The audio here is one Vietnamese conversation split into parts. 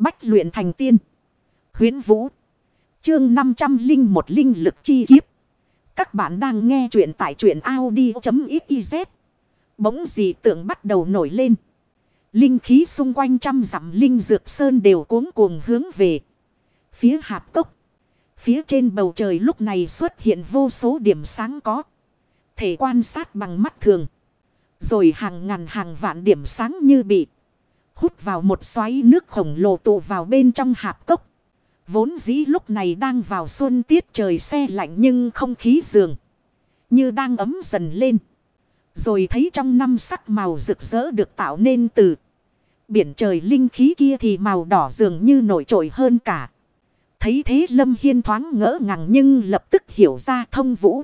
Bách luyện thành tiên. Huyến Vũ. Chương 501 Linh lực chi kiếp. Các bạn đang nghe truyện tại truyện Audi.xyz. Bỗng dị tượng bắt đầu nổi lên. Linh khí xung quanh trăm dặm linh dược sơn đều cuống cuồng hướng về. Phía hạp cốc. Phía trên bầu trời lúc này xuất hiện vô số điểm sáng có. Thể quan sát bằng mắt thường. Rồi hàng ngàn hàng vạn điểm sáng như bị hút vào một xoáy nước khổng lồ tụ vào bên trong hạp cốc. Vốn dĩ lúc này đang vào xuân tiết trời xe lạnh nhưng không khí dường. Như đang ấm dần lên. Rồi thấy trong năm sắc màu rực rỡ được tạo nên từ biển trời linh khí kia thì màu đỏ dường như nổi trội hơn cả. Thấy thế Lâm Hiên thoáng ngỡ ngàng nhưng lập tức hiểu ra thông vũ.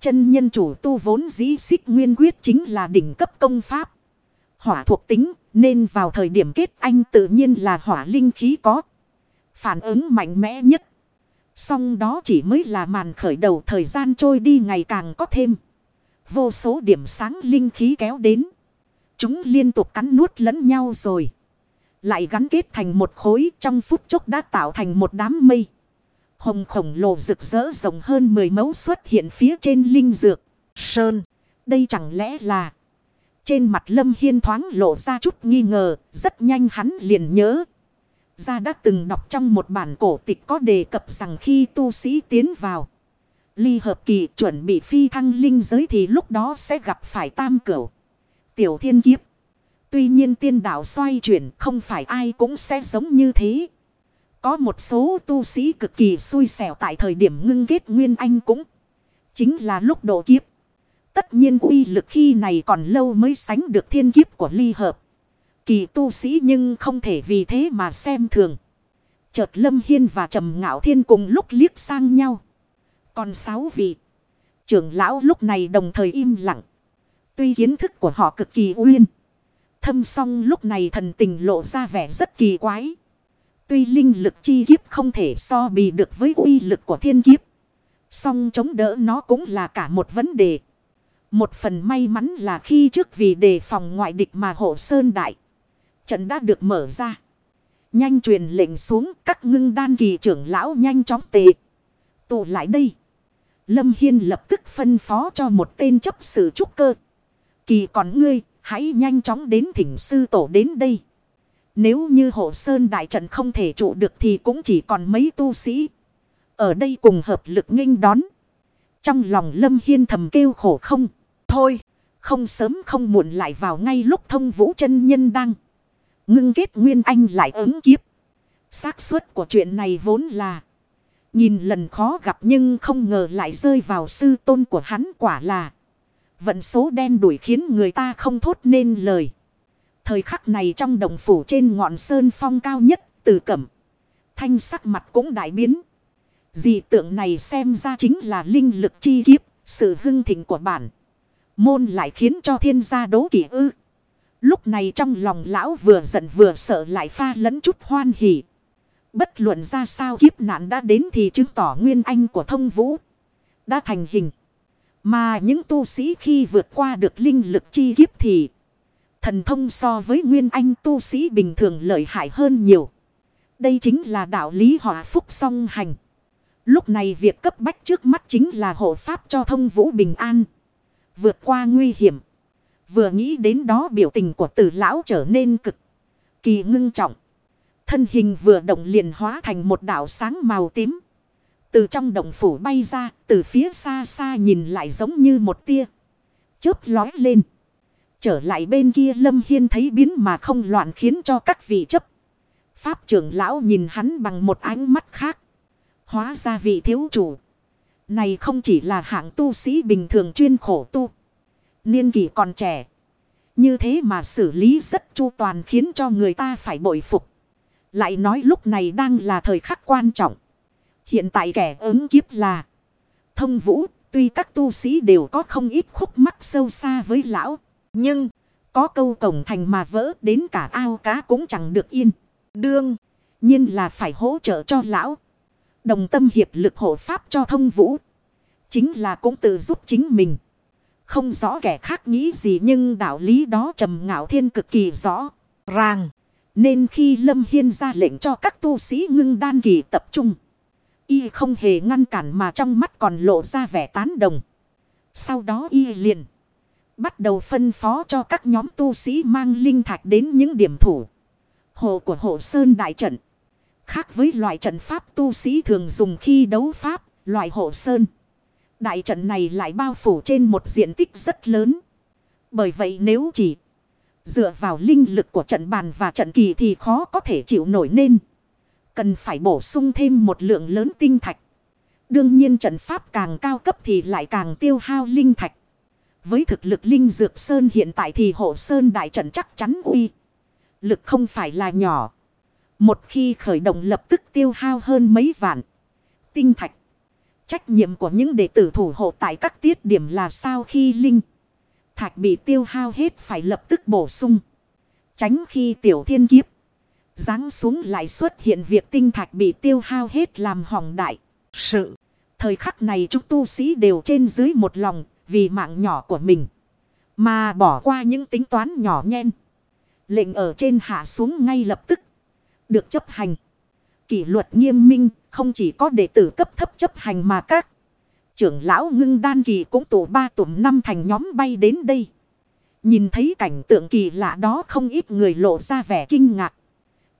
Chân nhân chủ tu vốn dĩ xích nguyên quyết chính là đỉnh cấp công pháp. Hỏa thuộc tính nên vào thời điểm kết anh tự nhiên là hỏa linh khí có. Phản ứng mạnh mẽ nhất. Xong đó chỉ mới là màn khởi đầu thời gian trôi đi ngày càng có thêm. Vô số điểm sáng linh khí kéo đến. Chúng liên tục cắn nuốt lẫn nhau rồi. Lại gắn kết thành một khối trong phút chốc đã tạo thành một đám mây. Hồng khổng lồ rực rỡ rộng hơn 10 mẫu xuất hiện phía trên linh dược. Sơn, đây chẳng lẽ là... Trên mặt Lâm Hiên thoáng lộ ra chút nghi ngờ, rất nhanh hắn liền nhớ. Ra đã từng đọc trong một bản cổ tịch có đề cập rằng khi tu sĩ tiến vào. Ly hợp kỳ chuẩn bị phi thăng linh giới thì lúc đó sẽ gặp phải tam cửu. Tiểu thiên kiếp. Tuy nhiên tiên đạo xoay chuyển không phải ai cũng sẽ giống như thế. Có một số tu sĩ cực kỳ xui xẻo tại thời điểm ngưng kết nguyên anh cũng. Chính là lúc độ kiếp. Tất nhiên uy lực khi này còn lâu mới sánh được thiên kiếp của ly hợp. Kỳ tu sĩ nhưng không thể vì thế mà xem thường. Chợt Lâm Hiên và Trầm Ngạo Thiên cùng lúc liếc sang nhau. Còn sáu vị. Trưởng lão lúc này đồng thời im lặng. Tuy kiến thức của họ cực kỳ uyên. Thâm song lúc này thần tình lộ ra vẻ rất kỳ quái. Tuy linh lực chi kiếp không thể so bì được với uy lực của thiên kiếp. Song chống đỡ nó cũng là cả một vấn đề. Một phần may mắn là khi trước vì đề phòng ngoại địch mà hộ sơn đại. Trận đã được mở ra. Nhanh truyền lệnh xuống các ngưng đan kỳ trưởng lão nhanh chóng tề Tụ lại đây. Lâm Hiên lập tức phân phó cho một tên chấp sự trúc cơ. Kỳ còn ngươi, hãy nhanh chóng đến thỉnh sư tổ đến đây. Nếu như hộ sơn đại trận không thể trụ được thì cũng chỉ còn mấy tu sĩ. Ở đây cùng hợp lực nghênh đón. Trong lòng Lâm Hiên thầm kêu khổ không. Thôi, không sớm không muộn lại vào ngay lúc thông vũ chân nhân đang. Ngưng kết nguyên anh lại ứng kiếp. xác suất của chuyện này vốn là. Nhìn lần khó gặp nhưng không ngờ lại rơi vào sư tôn của hắn quả là. Vận số đen đuổi khiến người ta không thốt nên lời. Thời khắc này trong đồng phủ trên ngọn sơn phong cao nhất từ cẩm. Thanh sắc mặt cũng đại biến. Dị tượng này xem ra chính là linh lực chi kiếp, sự hưng thịnh của bản. Môn lại khiến cho thiên gia đố kỵ ư. Lúc này trong lòng lão vừa giận vừa sợ lại pha lẫn chút hoan hỉ. Bất luận ra sao kiếp nạn đã đến thì chứng tỏ nguyên anh của thông vũ đã thành hình. Mà những tu sĩ khi vượt qua được linh lực chi kiếp thì thần thông so với nguyên anh tu sĩ bình thường lợi hại hơn nhiều. Đây chính là đạo lý hòa phúc song hành. Lúc này việc cấp bách trước mắt chính là hộ pháp cho thông vũ bình an. Vượt qua nguy hiểm. Vừa nghĩ đến đó biểu tình của tử lão trở nên cực kỳ ngưng trọng. Thân hình vừa động liền hóa thành một đảo sáng màu tím. Từ trong động phủ bay ra, từ phía xa xa nhìn lại giống như một tia. Chớp lói lên. Trở lại bên kia Lâm Hiên thấy biến mà không loạn khiến cho các vị chấp. Pháp trưởng lão nhìn hắn bằng một ánh mắt khác. Hóa ra vị thiếu chủ. Này không chỉ là hạng tu sĩ bình thường chuyên khổ tu. Niên kỷ còn trẻ. Như thế mà xử lý rất chu toàn khiến cho người ta phải bội phục. Lại nói lúc này đang là thời khắc quan trọng. Hiện tại kẻ ứng kiếp là thông vũ. Tuy các tu sĩ đều có không ít khúc mắc sâu xa với lão. Nhưng có câu cổng thành mà vỡ đến cả ao cá cũng chẳng được yên. Đương nhiên là phải hỗ trợ cho lão. Đồng tâm hiệp lực hộ pháp cho thông vũ. Chính là cũng tự giúp chính mình. Không rõ kẻ khác nghĩ gì nhưng đạo lý đó trầm ngạo thiên cực kỳ rõ. Ràng. Nên khi Lâm Hiên ra lệnh cho các tu sĩ ngưng đan kỳ tập trung. Y không hề ngăn cản mà trong mắt còn lộ ra vẻ tán đồng. Sau đó Y liền. Bắt đầu phân phó cho các nhóm tu sĩ mang linh thạch đến những điểm thủ. Hồ của hộ sơn đại trận. Khác với loại trận pháp tu sĩ thường dùng khi đấu pháp, loại hộ sơn. Đại trận này lại bao phủ trên một diện tích rất lớn. Bởi vậy nếu chỉ dựa vào linh lực của trận bàn và trận kỳ thì khó có thể chịu nổi nên. Cần phải bổ sung thêm một lượng lớn tinh thạch. Đương nhiên trận pháp càng cao cấp thì lại càng tiêu hao linh thạch. Với thực lực linh dược sơn hiện tại thì hộ sơn đại trận chắc chắn uy. Lực không phải là nhỏ. Một khi khởi động lập tức tiêu hao hơn mấy vạn. Tinh thạch. Trách nhiệm của những đệ tử thủ hộ tại các tiết điểm là sao khi linh. Thạch bị tiêu hao hết phải lập tức bổ sung. Tránh khi tiểu thiên kiếp. Giáng xuống lại xuất hiện việc tinh thạch bị tiêu hao hết làm hỏng đại. Sự. Thời khắc này chúng tu sĩ đều trên dưới một lòng vì mạng nhỏ của mình. Mà bỏ qua những tính toán nhỏ nhen. Lệnh ở trên hạ xuống ngay lập tức. Được chấp hành. Kỷ luật nghiêm minh, không chỉ có đệ tử cấp thấp chấp hành mà các. Trưởng lão ngưng đan kỳ cũng tổ ba tụm năm thành nhóm bay đến đây. Nhìn thấy cảnh tượng kỳ lạ đó không ít người lộ ra vẻ kinh ngạc.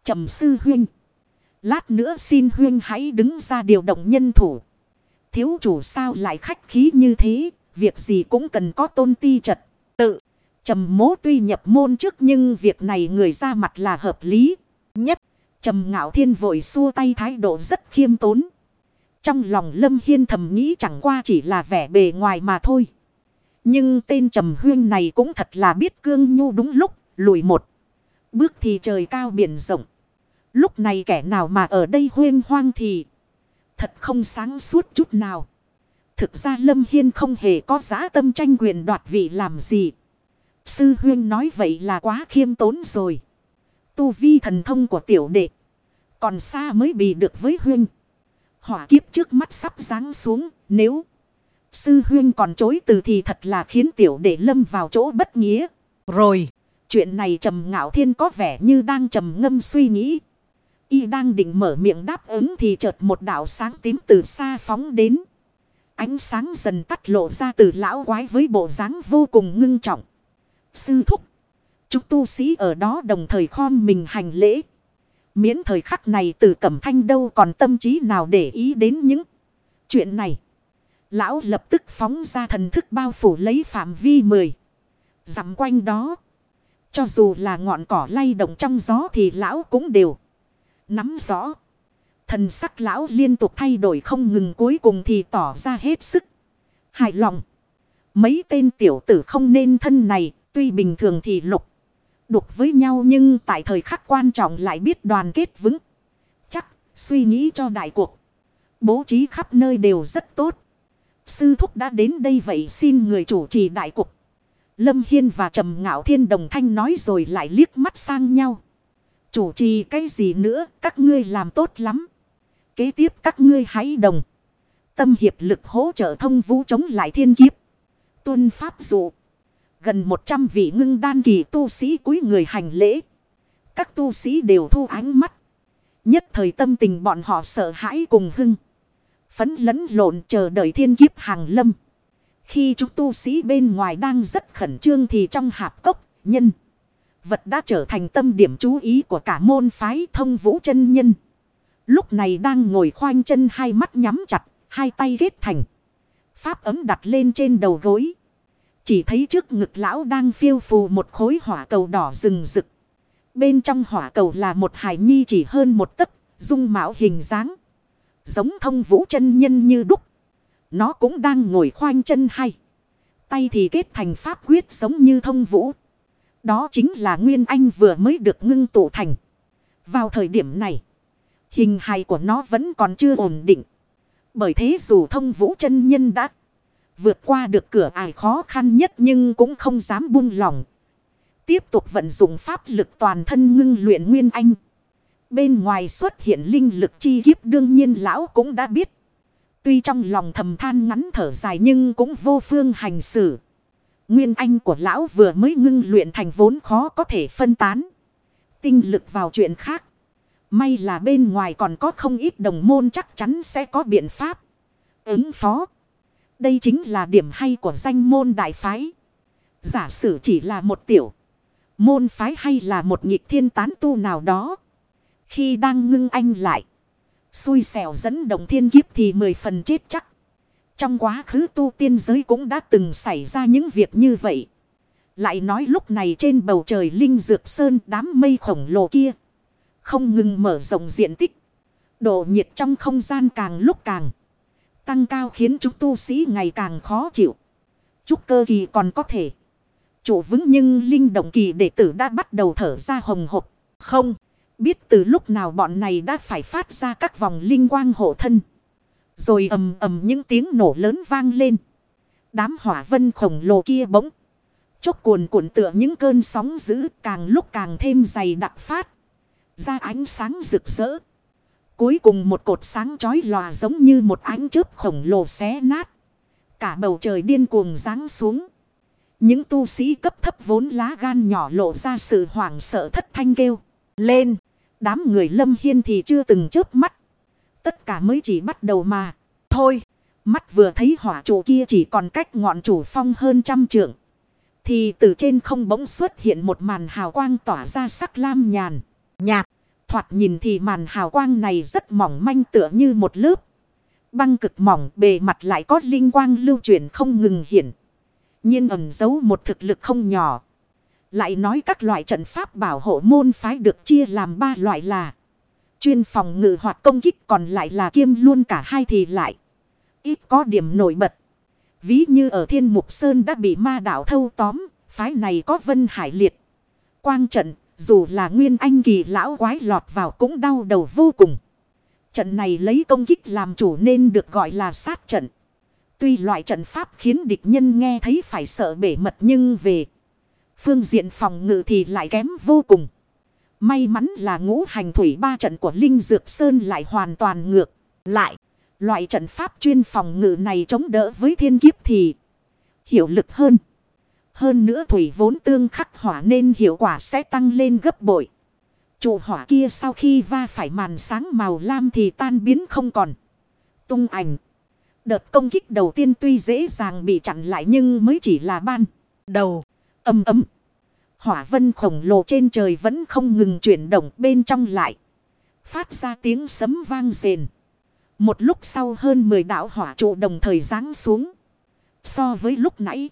trầm sư huynh. Lát nữa xin huynh hãy đứng ra điều động nhân thủ. Thiếu chủ sao lại khách khí như thế. Việc gì cũng cần có tôn ti trật. Tự. Trầm mố tuy nhập môn trước nhưng việc này người ra mặt là hợp lý. Nhất. Trầm ngạo thiên vội xua tay thái độ rất khiêm tốn. Trong lòng lâm hiên thầm nghĩ chẳng qua chỉ là vẻ bề ngoài mà thôi. Nhưng tên trầm huyên này cũng thật là biết cương nhu đúng lúc, lùi một. Bước thì trời cao biển rộng. Lúc này kẻ nào mà ở đây huyên hoang thì thật không sáng suốt chút nào. Thực ra Lâm Hiên không hề có giá tâm tranh quyền đoạt vị làm gì. Sư huyên nói vậy là quá khiêm tốn rồi. Tu vi thần thông của tiểu đệ. Còn xa mới bị được với huyên. Hỏa kiếp trước mắt sắp giáng xuống. Nếu sư huyên còn chối từ thì thật là khiến tiểu đệ lâm vào chỗ bất nghĩa. Rồi. Chuyện này trầm ngạo thiên có vẻ như đang trầm ngâm suy nghĩ. Y đang định mở miệng đáp ứng thì chợt một đạo sáng tím từ xa phóng đến. Ánh sáng dần tắt lộ ra từ lão quái với bộ dáng vô cùng ngưng trọng. Sư thúc. Chúng tu sĩ ở đó đồng thời khom mình hành lễ. Miễn thời khắc này từ cẩm thanh đâu còn tâm trí nào để ý đến những chuyện này. Lão lập tức phóng ra thần thức bao phủ lấy phạm vi mười. Dặm quanh đó. Cho dù là ngọn cỏ lay động trong gió thì lão cũng đều nắm rõ. Thần sắc lão liên tục thay đổi không ngừng cuối cùng thì tỏ ra hết sức. Hài lòng. Mấy tên tiểu tử không nên thân này, tuy bình thường thì lục đục với nhau nhưng tại thời khắc quan trọng lại biết đoàn kết vững. Chắc, suy nghĩ cho đại cuộc. Bố trí khắp nơi đều rất tốt. Sư thúc đã đến đây vậy xin người chủ trì đại cục. Lâm Hiên và Trầm Ngạo Thiên đồng thanh nói rồi lại liếc mắt sang nhau. Chủ trì cái gì nữa các ngươi làm tốt lắm. Kế tiếp các ngươi hãy đồng. Tâm hiệp lực hỗ trợ thông vũ chống lại thiên kiếp. Tuân pháp dụ. Gần 100 vị ngưng đan kỳ tu sĩ cúi người hành lễ. Các tu sĩ đều thu ánh mắt. Nhất thời tâm tình bọn họ sợ hãi cùng hưng. Phấn lẫn lộn chờ đợi thiên kiếp hàng lâm. Khi chúng tu sĩ bên ngoài đang rất khẩn trương thì trong hạp cốc, nhân. Vật đã trở thành tâm điểm chú ý của cả môn phái thông vũ chân nhân. Lúc này đang ngồi khoanh chân hai mắt nhắm chặt, hai tay ghét thành. Pháp ấm đặt lên trên đầu gối. Chỉ thấy trước ngực lão đang phiêu phù một khối hỏa cầu đỏ rừng rực. Bên trong hỏa cầu là một hải nhi chỉ hơn một tấc, dung mạo hình dáng. Giống thông vũ chân nhân như đúc. Nó cũng đang ngồi khoanh chân hay. Tay thì kết thành pháp quyết giống như thông vũ. Đó chính là Nguyên Anh vừa mới được ngưng tụ thành. Vào thời điểm này, hình hài của nó vẫn còn chưa ổn định. Bởi thế dù thông vũ chân nhân đã Vượt qua được cửa ải khó khăn nhất nhưng cũng không dám buông lỏng. Tiếp tục vận dụng pháp lực toàn thân ngưng luyện nguyên anh. Bên ngoài xuất hiện linh lực chi kiếp đương nhiên lão cũng đã biết. Tuy trong lòng thầm than ngắn thở dài nhưng cũng vô phương hành xử. Nguyên anh của lão vừa mới ngưng luyện thành vốn khó có thể phân tán. tinh lực vào chuyện khác. May là bên ngoài còn có không ít đồng môn chắc chắn sẽ có biện pháp. Ứng phó. Đây chính là điểm hay của danh môn đại phái. Giả sử chỉ là một tiểu. Môn phái hay là một nghịch thiên tán tu nào đó. Khi đang ngưng anh lại. Xui xẻo dẫn động thiên kiếp thì mười phần chết chắc. Trong quá khứ tu tiên giới cũng đã từng xảy ra những việc như vậy. Lại nói lúc này trên bầu trời linh dược sơn đám mây khổng lồ kia. Không ngừng mở rộng diện tích. Độ nhiệt trong không gian càng lúc càng tăng cao khiến chúng tu sĩ ngày càng khó chịu. Trúc cơ kỳ còn có thể. Chủ vững nhưng linh động kỳ đệ tử đã bắt đầu thở ra hồng hộp. Không. Biết từ lúc nào bọn này đã phải phát ra các vòng linh quang hộ thân. Rồi ầm ầm những tiếng nổ lớn vang lên. Đám hỏa vân khổng lồ kia bỗng. Chốc cuồn cuộn tựa những cơn sóng dữ càng lúc càng thêm dày đặc phát. Ra ánh sáng rực rỡ. Cuối cùng một cột sáng chói lòa giống như một ánh chớp khổng lồ xé nát. Cả bầu trời điên cuồng ráng xuống. Những tu sĩ cấp thấp vốn lá gan nhỏ lộ ra sự hoảng sợ thất thanh kêu. Lên! Đám người lâm hiên thì chưa từng chớp mắt. Tất cả mới chỉ bắt đầu mà. Thôi! Mắt vừa thấy hỏa trụ kia chỉ còn cách ngọn chủ phong hơn trăm trượng. Thì từ trên không bỗng xuất hiện một màn hào quang tỏa ra sắc lam nhàn. Nhạt! Thoạt nhìn thì màn hào quang này rất mỏng manh tựa như một lớp. Băng cực mỏng bề mặt lại có linh quang lưu chuyển không ngừng hiển, nhiên ẩn giấu một thực lực không nhỏ. Lại nói các loại trận pháp bảo hộ môn phái được chia làm ba loại là. Chuyên phòng ngự hoạt công kích còn lại là kiêm luôn cả hai thì lại. Ít có điểm nổi bật. Ví như ở thiên mục sơn đã bị ma đạo thâu tóm. Phái này có vân hải liệt. Quang trận dù là nguyên anh kỳ lão quái lọt vào cũng đau đầu vô cùng. Trận này lấy công kích làm chủ nên được gọi là sát trận. Tuy loại trận pháp khiến địch nhân nghe thấy phải sợ bể mật nhưng về phương diện phòng ngự thì lại kém vô cùng. May mắn là ngũ hành thủy ba trận của Linh Dược Sơn lại hoàn toàn ngược. Lại, loại trận pháp chuyên phòng ngự này chống đỡ với thiên kiếp thì hiệu lực hơn. Hơn nữa thủy vốn tương khắc hỏa nên hiệu quả sẽ tăng lên gấp bội. Trụ hỏa kia sau khi va phải màn sáng màu lam thì tan biến không còn. Tung ảnh. Đợt công kích đầu tiên tuy dễ dàng bị chặn lại nhưng mới chỉ là ban. Đầu. Âm ấm. Hỏa vân khổng lồ trên trời vẫn không ngừng chuyển động bên trong lại. Phát ra tiếng sấm vang rền. Một lúc sau hơn 10 đạo hỏa trụ đồng thời giáng xuống. So với lúc nãy.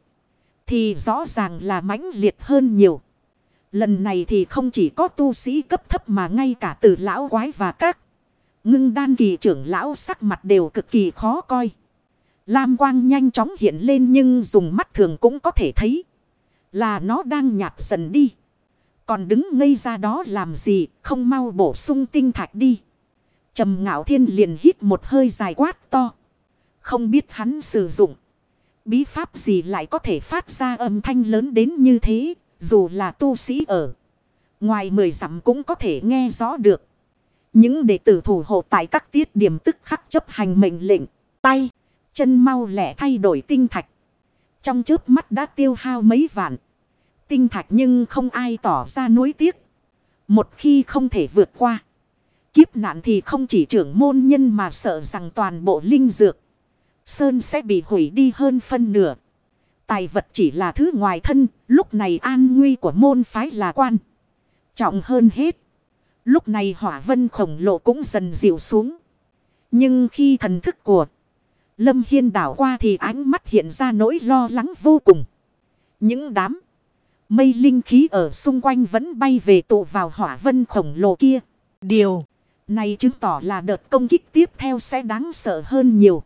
Thì rõ ràng là mãnh liệt hơn nhiều. Lần này thì không chỉ có tu sĩ cấp thấp mà ngay cả từ lão quái và các. Ngưng đan kỳ trưởng lão sắc mặt đều cực kỳ khó coi. Lam quang nhanh chóng hiện lên nhưng dùng mắt thường cũng có thể thấy. Là nó đang nhạt dần đi. Còn đứng ngây ra đó làm gì, không mau bổ sung tinh thạch đi. trầm ngạo thiên liền hít một hơi dài quát to. Không biết hắn sử dụng. Bí pháp gì lại có thể phát ra âm thanh lớn đến như thế, dù là tu sĩ ở. Ngoài mười dặm cũng có thể nghe rõ được. Những đệ tử thủ hộ tại các tiết điểm tức khắc chấp hành mệnh lệnh, tay, chân mau lẻ thay đổi tinh thạch. Trong chớp mắt đã tiêu hao mấy vạn. Tinh thạch nhưng không ai tỏ ra nuối tiếc. Một khi không thể vượt qua. Kiếp nạn thì không chỉ trưởng môn nhân mà sợ rằng toàn bộ linh dược. Sơn sẽ bị hủy đi hơn phân nửa. Tài vật chỉ là thứ ngoài thân, lúc này an nguy của môn phái là quan. Trọng hơn hết. Lúc này hỏa vân khổng lồ cũng dần dịu xuống. Nhưng khi thần thức của Lâm Hiên đảo qua thì ánh mắt hiện ra nỗi lo lắng vô cùng. Những đám mây linh khí ở xung quanh vẫn bay về tụ vào hỏa vân khổng lồ kia. Điều này chứng tỏ là đợt công kích tiếp theo sẽ đáng sợ hơn nhiều.